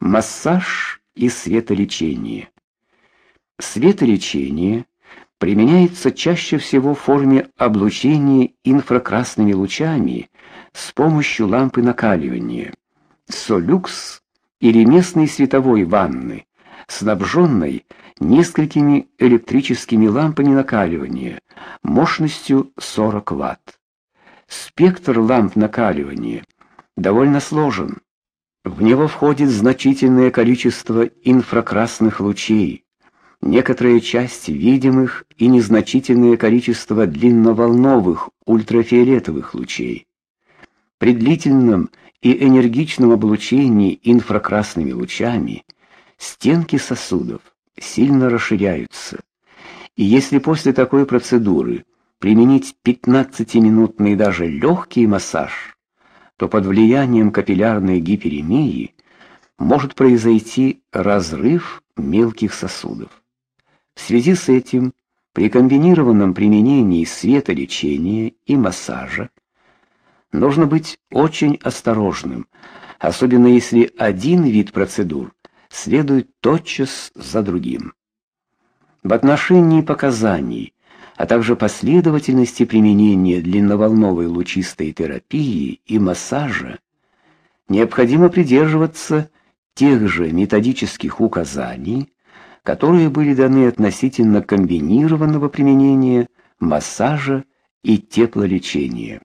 Массаж и светолечение. Светолечение применяется чаще всего в форме облучения инфракрасными лучами с помощью лампы накаливания. Солюкс или местной световой ванны, снабженной несколькими электрическими лампами накаливания мощностью 40 Вт. Спектр ламп накаливания довольно сложен. В него входит значительное количество инфракрасных лучей, некоторая часть видимых и незначительное количество длинноволновых ультрафиолетовых лучей. При длительном и энергичном облучении инфракрасными лучами стенки сосудов сильно расширяются. И если после такой процедуры применить 15-минутный даже легкий массаж, то под влиянием капиллярной гиперемии может произойти разрыв мелких сосудов. В связи с этим при комбинированном применении светолечения и массажа нужно быть очень осторожным, особенно если один вид процедур следует тотчас за другим. В отношении показаний а также последовательности применения длинноволновой лучистой терапии и массажа, необходимо придерживаться тех же методических указаний, которые были даны относительно комбинированного применения массажа и теплолечения.